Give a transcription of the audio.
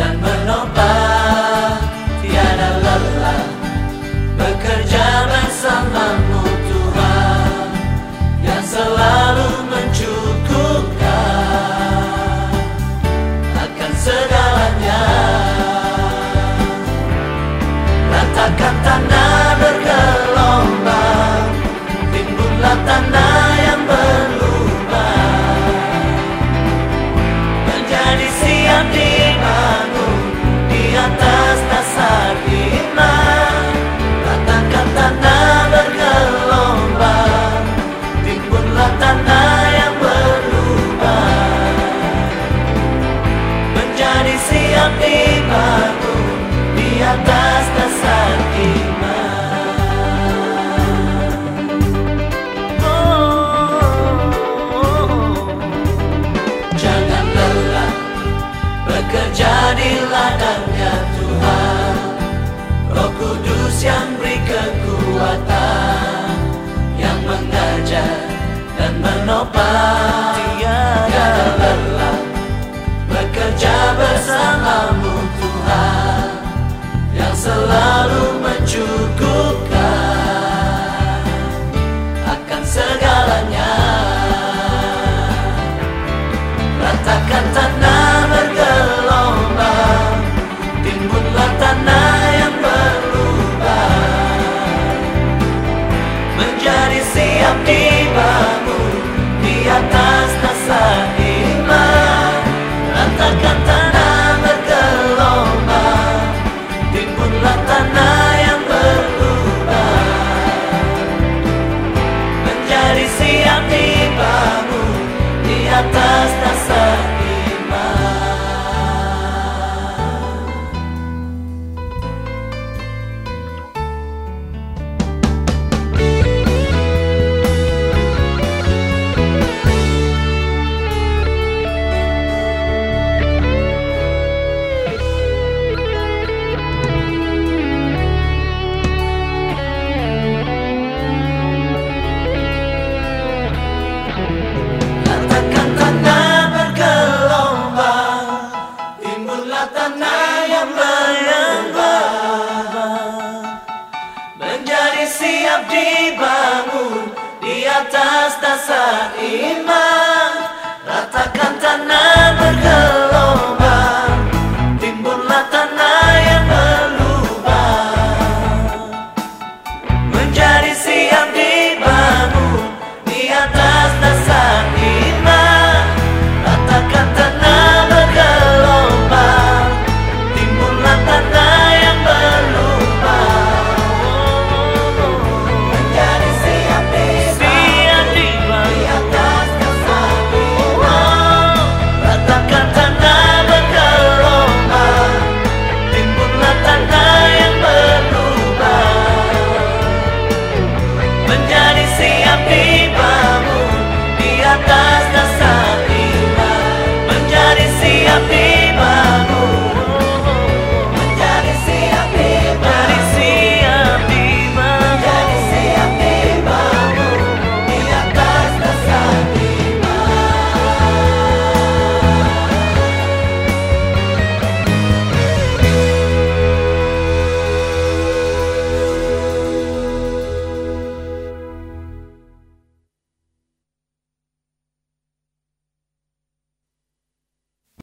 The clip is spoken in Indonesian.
than money. I got. tetap dibangun di atas dasar iman. Ratakan tanah bergelombang Timbunlah tanah yang berlubang Menjadi